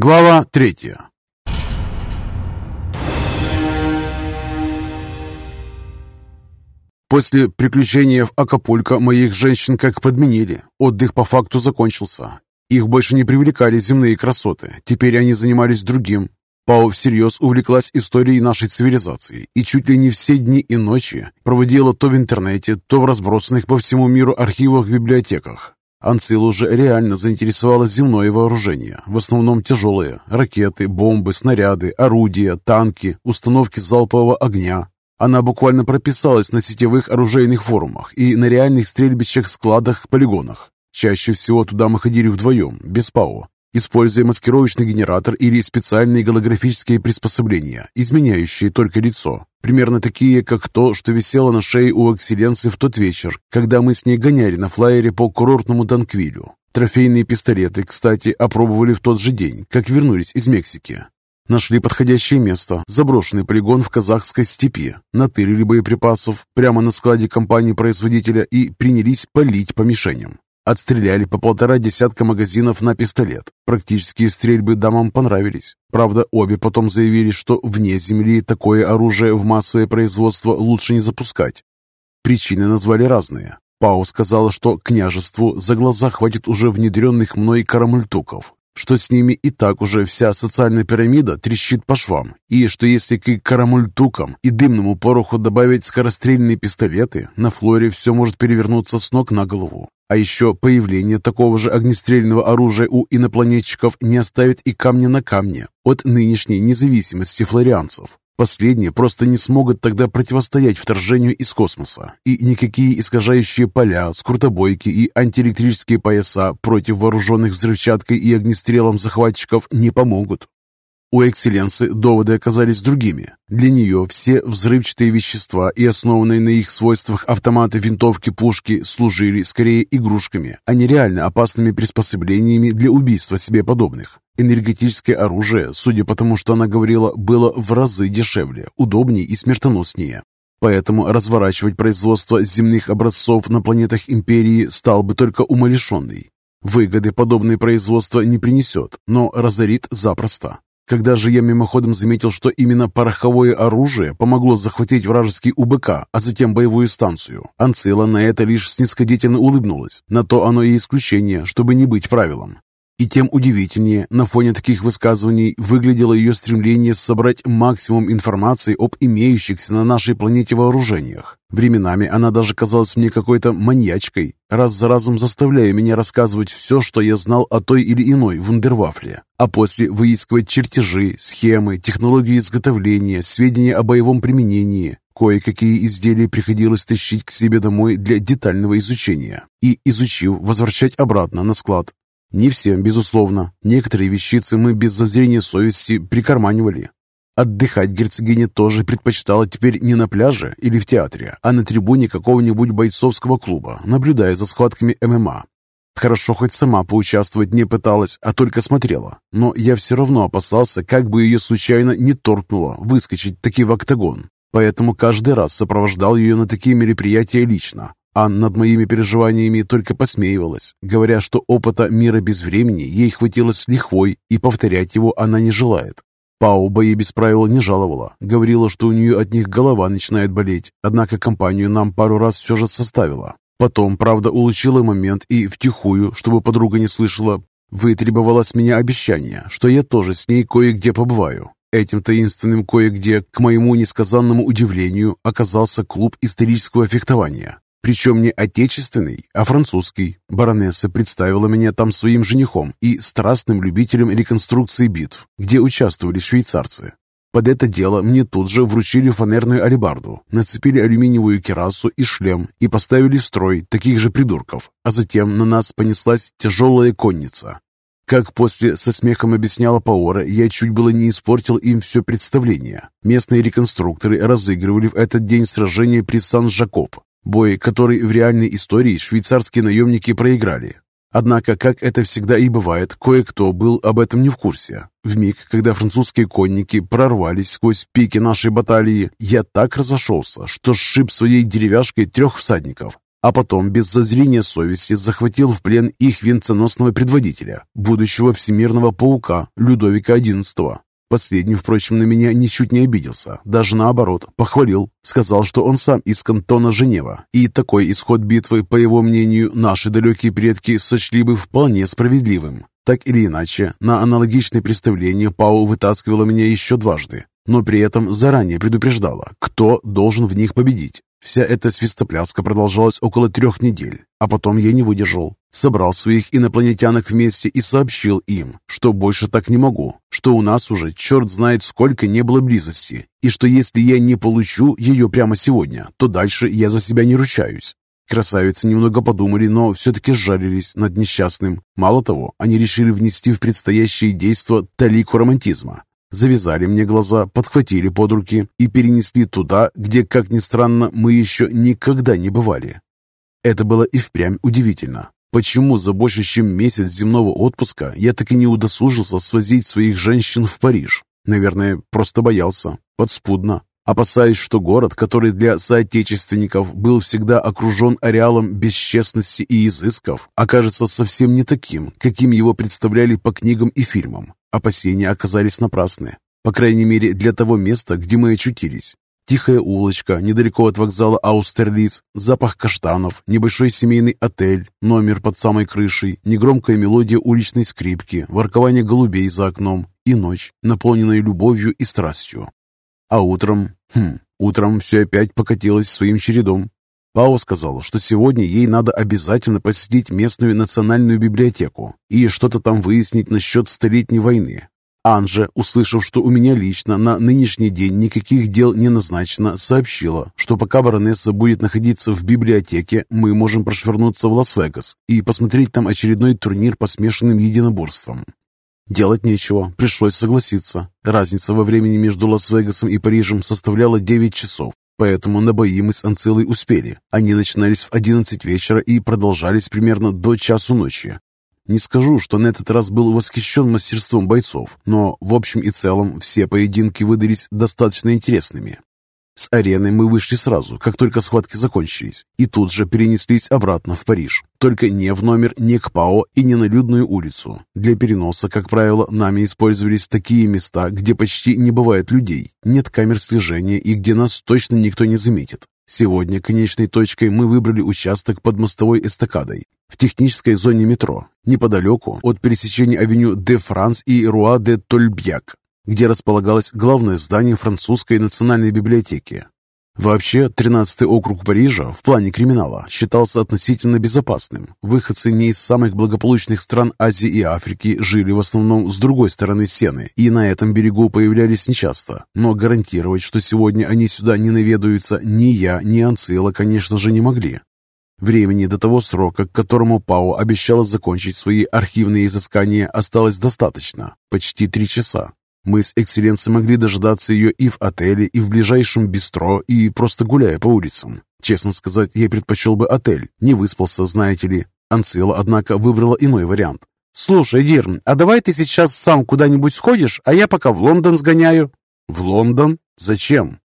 Глава третья После приключения в Акапулько моих женщин как подменили. Отдых по факту закончился. Их больше не привлекали земные красоты. Теперь они занимались другим. Пао всерьез увлеклась историей нашей цивилизации и чуть ли не все дни и ночи проводила то в интернете, то в разбросанных по всему миру архивах в библиотеках. Анцилу же реально заинтересовало земное вооружение, в основном тяжелые, ракеты, бомбы, снаряды, орудия, танки, установки залпового огня, она буквально прописалась на сетевых оружейных форумах и на реальных стрельбищах, складах, полигонах. Чаще всего туда мы ходили вдвоем, без ПАО, используя маскировочный генератор или специальные голографические приспособления, изменяющие только лицо. Примерно такие, как то, что висело на шее у Экселленции в тот вечер, когда мы с ней гоняли на флайере по курортному Данквилю. Трофейные пистолеты, кстати, опробовали в тот же день, как вернулись из Мексики. Нашли подходящее место, заброшенный полигон в казахской степи, натырили боеприпасов прямо на складе компании-производителя и принялись палить по мишеням. Отстреляли по полтора десятка магазинов на пистолет. Практические стрельбы дамам понравились. Правда, обе потом заявили, что вне земли такое оружие в массовое производство лучше не запускать. Причины назвали разные. Пау сказала, что княжеству за глаза хватит уже внедренных мной карамультуков, что с ними и так уже вся социальная пирамида трещит по швам, и что если к карамультукам и дымному пороху добавить скорострельные пистолеты, на флоре все может перевернуться с ног на голову. А еще появление такого же огнестрельного оружия у инопланетчиков не оставит и камня на камне от нынешней независимости флорианцев. Последние просто не смогут тогда противостоять вторжению из космоса, и никакие искажающие поля, скрутобойки и антиэлектрические пояса против вооруженных взрывчаткой и огнестрелом захватчиков не помогут. У экселленции доводы оказались другими. Для нее все взрывчатые вещества и основанные на их свойствах автоматы, винтовки, пушки служили скорее игрушками, а не реально опасными приспособлениями для убийства себе подобных. Энергетическое оружие, судя по тому, что она говорила, было в разы дешевле, удобнее и смертоноснее. Поэтому разворачивать производство земных образцов на планетах Империи стал бы только умалишенный. Выгоды подобное производство не принесет, но разорит запросто. Когда же я мимоходом заметил, что именно пороховое оружие помогло захватить вражеский УБК, а затем боевую станцию, Анцила на это лишь снисходительно улыбнулась. На то оно и исключение, чтобы не быть правилом. И тем удивительнее, на фоне таких высказываний выглядело ее стремление собрать максимум информации об имеющихся на нашей планете вооружениях. Временами она даже казалась мне какой-то маньячкой, раз за разом заставляя меня рассказывать все, что я знал о той или иной вундервафле, а после выискивать чертежи, схемы, технологии изготовления, сведения о боевом применении, Кое-какие изделия приходилось тащить к себе домой для детального изучения и, изучив, возвращать обратно на склад. Не всем, безусловно. Некоторые вещицы мы без зазрения совести прикарманивали. Отдыхать герцогиня тоже предпочитала теперь не на пляже или в театре, а на трибуне какого-нибудь бойцовского клуба, наблюдая за схватками ММА. Хорошо, хоть сама поучаствовать не пыталась, а только смотрела. Но я все равно опасался, как бы ее случайно не торкнуло выскочить таки в октагон. Поэтому каждый раз сопровождал ее на такие мероприятия лично, а над моими переживаниями только посмеивалась, говоря, что опыта мира без времени ей хватило с лихвой, и повторять его она не желает. Пау бои без правил не жаловала, говорила, что у нее от них голова начинает болеть, однако компанию нам пару раз все же составила. Потом, правда, улучила момент и втихую, чтобы подруга не слышала, вытребовала с меня обещание, что я тоже с ней кое-где побываю. Этим таинственным кое-где, к моему несказанному удивлению, оказался клуб исторического фехтования. Причем не отечественный, а французский. Баронесса представила меня там своим женихом и страстным любителем реконструкции битв, где участвовали швейцарцы. Под это дело мне тут же вручили фанерную алебарду, нацепили алюминиевую керасу и шлем и поставили в строй таких же придурков, а затем на нас понеслась тяжелая конница. Как после со смехом объясняла Паора, я чуть было не испортил им все представление. Местные реконструкторы разыгрывали в этот день сражение при Сан-Жакоб, Бой, который в реальной истории швейцарские наемники проиграли. Однако, как это всегда и бывает, кое-кто был об этом не в курсе. В миг, когда французские конники прорвались сквозь пики нашей баталии, я так разошелся, что сшиб своей деревяшкой трех всадников. а потом без зазрения совести захватил в плен их венценосного предводителя, будущего всемирного паука Людовика XI. Последний, впрочем, на меня ничуть не обиделся, даже наоборот, похвалил, сказал, что он сам из кантона Женева, и такой исход битвы, по его мнению, наши далекие предки сочли бы вполне справедливым. Так или иначе, на аналогичное представление Пау вытаскивала меня еще дважды, но при этом заранее предупреждала, кто должен в них победить. Вся эта свистопляска продолжалась около трех недель, а потом я не выдержал. Собрал своих инопланетянок вместе и сообщил им, что больше так не могу, что у нас уже черт знает сколько не было близости, и что если я не получу ее прямо сегодня, то дальше я за себя не ручаюсь. Красавицы немного подумали, но все-таки сжалились над несчастным. Мало того, они решили внести в предстоящее действо талику романтизма. Завязали мне глаза, подхватили под руки и перенесли туда, где, как ни странно, мы еще никогда не бывали. Это было и впрямь удивительно. Почему за больше чем месяц земного отпуска я так и не удосужился свозить своих женщин в Париж? Наверное, просто боялся. Подспудно. Опасаясь, что город, который для соотечественников был всегда окружен ареалом бесчестности и изысков, окажется совсем не таким, каким его представляли по книгам и фильмам. Опасения оказались напрасны. По крайней мере, для того места, где мы очутились. Тихая улочка, недалеко от вокзала Аустерлиц, запах каштанов, небольшой семейный отель, номер под самой крышей, негромкая мелодия уличной скрипки, воркование голубей за окном и ночь, наполненная любовью и страстью. А утром... Хм, утром все опять покатилось своим чередом. Пао сказала, что сегодня ей надо обязательно посетить местную национальную библиотеку и что-то там выяснить насчет Столетней войны. Анжа, услышав, что у меня лично на нынешний день никаких дел не назначено, сообщила, что пока баронесса будет находиться в библиотеке, мы можем прошвырнуться в Лас-Вегас и посмотреть там очередной турнир по смешанным единоборствам. Делать нечего, пришлось согласиться. Разница во времени между Лас-Вегасом и Парижем составляла 9 часов, поэтому на бои мы с Анцилой успели. Они начинались в 11 вечера и продолжались примерно до часу ночи. Не скажу, что на этот раз был восхищен мастерством бойцов, но в общем и целом все поединки выдались достаточно интересными. С арены мы вышли сразу, как только схватки закончились, и тут же перенеслись обратно в Париж. Только не в номер, не к ПАО и не на людную улицу. Для переноса, как правило, нами использовались такие места, где почти не бывает людей, нет камер слежения и где нас точно никто не заметит. Сегодня конечной точкой мы выбрали участок под мостовой эстакадой в технической зоне метро, неподалеку от пересечения авеню де Франс и Руа де Тольбьяк где располагалось главное здание французской национальной библиотеки. Вообще, 13-й округ Парижа в плане криминала считался относительно безопасным. Выходцы не из самых благополучных стран Азии и Африки жили в основном с другой стороны Сены и на этом берегу появлялись нечасто. Но гарантировать, что сегодня они сюда не наведаются, ни я, ни Анцила, конечно же, не могли. Времени до того срока, к которому Пао обещала закончить свои архивные изыскания, осталось достаточно – почти три часа. Мы с Экселленцией могли дождаться ее и в отеле, и в ближайшем бистро, и просто гуляя по улицам. Честно сказать, я предпочел бы отель. Не выспался, знаете ли. Анцила, однако, выбрала иной вариант. «Слушай, Дирн, а давай ты сейчас сам куда-нибудь сходишь, а я пока в Лондон сгоняю». «В Лондон? Зачем?»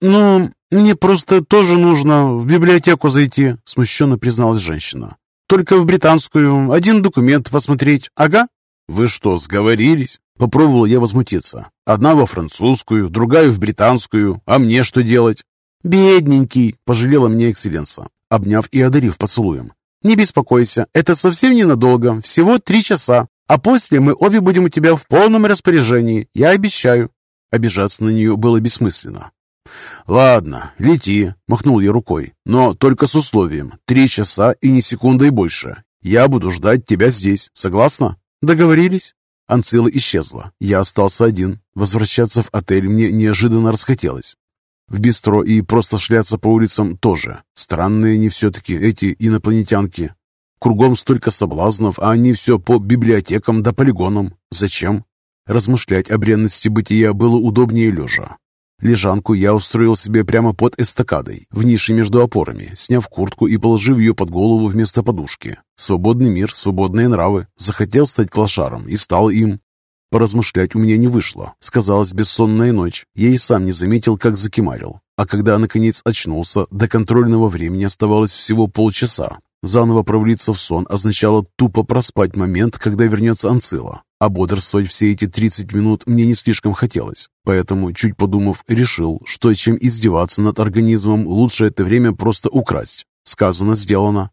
«Ну, мне просто тоже нужно в библиотеку зайти», смущенно призналась женщина. «Только в британскую. Один документ посмотреть. Ага». «Вы что, сговорились?» Попробовал я возмутиться. Одна во французскую, другая в британскую. А мне что делать? «Бедненький!» – пожалела мне экселленса, обняв и одарив поцелуем. «Не беспокойся, это совсем ненадолго, всего три часа, а после мы обе будем у тебя в полном распоряжении, я обещаю». Обижаться на нее было бессмысленно. «Ладно, лети», — махнул я рукой, «но только с условием. Три часа и ни секундой больше. Я буду ждать тебя здесь. Согласна?» «Договорились?» Анцила исчезла. Я остался один. Возвращаться в отель мне неожиданно расхотелось. В бистро и просто шляться по улицам тоже. Странные они все-таки, эти инопланетянки. Кругом столько соблазнов, а они все по библиотекам да полигонам. Зачем? Размышлять о бренности бытия было удобнее лежа. Лежанку я устроил себе прямо под эстакадой, в нише между опорами, сняв куртку и положив ее под голову вместо подушки. Свободный мир, свободные нравы. Захотел стать клошаром и стал им. Поразмышлять у меня не вышло. Сказалась бессонная ночь. Я и сам не заметил, как закимарил. А когда наконец очнулся, до контрольного времени оставалось всего полчаса. Заново провалиться в сон означало тупо проспать момент, когда вернется Анцила. А бодрствовать все эти 30 минут мне не слишком хотелось. Поэтому, чуть подумав, решил, что чем издеваться над организмом, лучше это время просто украсть. Сказано, сделано.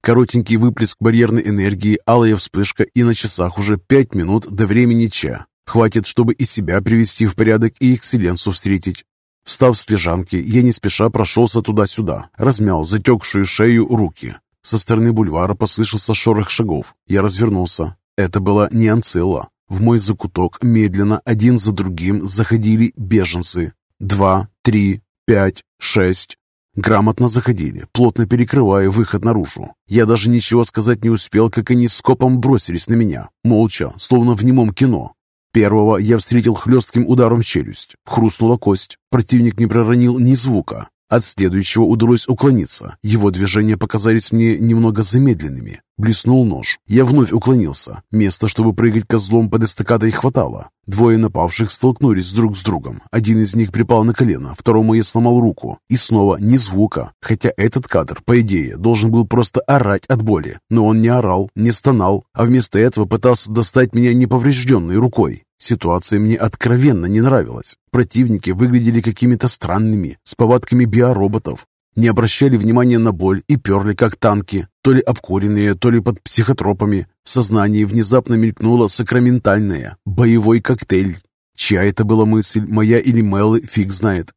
Коротенький выплеск барьерной энергии, алая вспышка, и на часах уже 5 минут до времени Че. Хватит, чтобы и себя привести в порядок, и экселленсу встретить. Встав с лежанки, я не спеша прошелся туда-сюда, размял затекшую шею руки, со стороны бульвара послышался шорох шагов. Я развернулся. Это была не Анцилла. В мой закуток медленно один за другим заходили беженцы. Два, три, пять, шесть. Грамотно заходили, плотно перекрывая выход наружу. Я даже ничего сказать не успел, как они скопом бросились на меня, молча, словно в немом кино. Первого я встретил хлестким ударом челюсть. Хрустнула кость. Противник не проронил ни звука. От следующего удалось уклониться. Его движения показались мне немного замедленными. Блеснул нож. Я вновь уклонился. Места, чтобы прыгать козлом под эстакадой хватало. Двое напавших столкнулись друг с другом. Один из них припал на колено, второму я сломал руку. И снова ни звука. Хотя этот кадр, по идее, должен был просто орать от боли. Но он не орал, не стонал, а вместо этого пытался достать меня неповрежденной рукой. Ситуация мне откровенно не нравилась. Противники выглядели какими-то странными, с повадками биороботов. Не обращали внимания на боль и перли, как танки, то ли обкуренные, то ли под психотропами. В сознании внезапно мелькнуло сакраментальное «боевой коктейль». Чья это была мысль, моя или Меллы, фиг знает.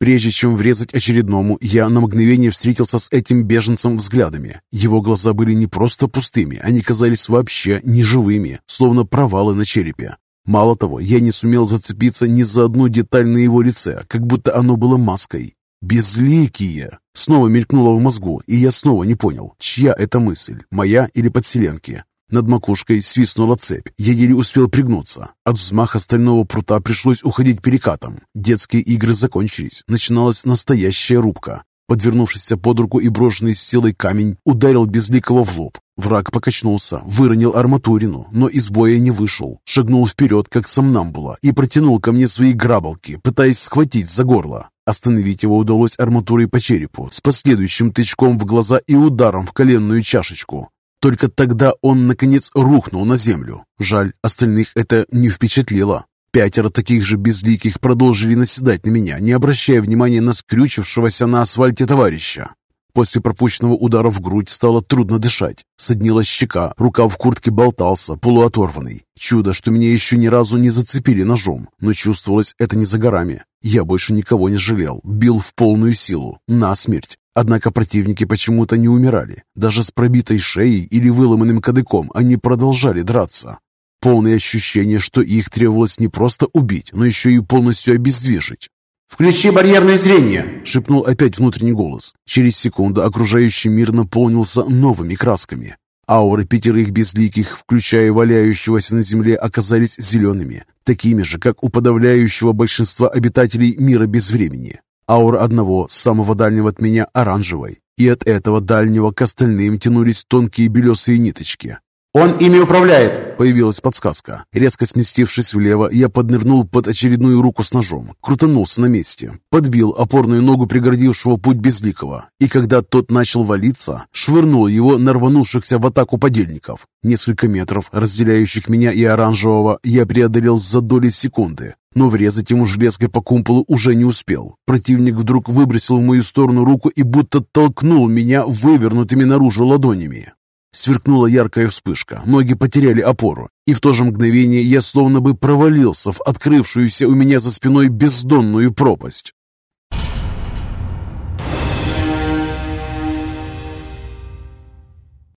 Прежде чем врезать очередному, я на мгновение встретился с этим беженцем взглядами. Его глаза были не просто пустыми, они казались вообще неживыми, словно провалы на черепе. Мало того, я не сумел зацепиться ни за одну деталь на его лице, как будто оно было маской. «Безликие!» Снова мелькнуло в мозгу, и я снова не понял, чья это мысль, моя или подселенки. Над макушкой свистнула цепь, я еле успел пригнуться. От взмаха стального прута пришлось уходить перекатом. Детские игры закончились, начиналась настоящая рубка. Подвернувшийся под руку и брошенный с силой камень ударил Безликого в лоб. Враг покачнулся, выронил арматурину, но из боя не вышел. Шагнул вперед, как сомнамбула, и протянул ко мне свои грабалки, пытаясь схватить за горло. Остановить его удалось арматурой по черепу, с последующим тычком в глаза и ударом в коленную чашечку. Только тогда он, наконец, рухнул на землю. Жаль, остальных это не впечатлило. Пятеро таких же безликих продолжили наседать на меня, не обращая внимания на скрючившегося на асфальте товарища. После пропущенного удара в грудь стало трудно дышать. Соднила щека, рука в куртке болтался, полуоторванный. Чудо, что меня еще ни разу не зацепили ножом, но чувствовалось это не за горами. Я больше никого не жалел, бил в полную силу, насмерть. Однако противники почему-то не умирали. Даже с пробитой шеей или выломанным кадыком они продолжали драться. Полное ощущение, что их требовалось не просто убить, но еще и полностью обездвижить. «Включи барьерное зрение!» — шепнул опять внутренний голос. Через секунду окружающий мир наполнился новыми красками. Ауры пятерых безликих, включая валяющегося на земле, оказались зелеными, такими же, как у подавляющего большинства обитателей мира без времени. Аура одного, самого дальнего от меня, оранжевой, и от этого дальнего к остальным тянулись тонкие белесые ниточки. «Он ими управляет!» Появилась подсказка. Резко сместившись влево, я поднырнул под очередную руку с ножом, крутанулся на месте, подбил опорную ногу преградившего путь Безликого, и когда тот начал валиться, швырнул его на рванувшихся в атаку подельников. Несколько метров, разделяющих меня и оранжевого, я преодолел за доли секунды, но врезать ему железкой по кумполу уже не успел. Противник вдруг выбросил в мою сторону руку и будто толкнул меня вывернутыми наружу ладонями. Сверкнула яркая вспышка, ноги потеряли опору, и в то же мгновение я словно бы провалился в открывшуюся у меня за спиной бездонную пропасть.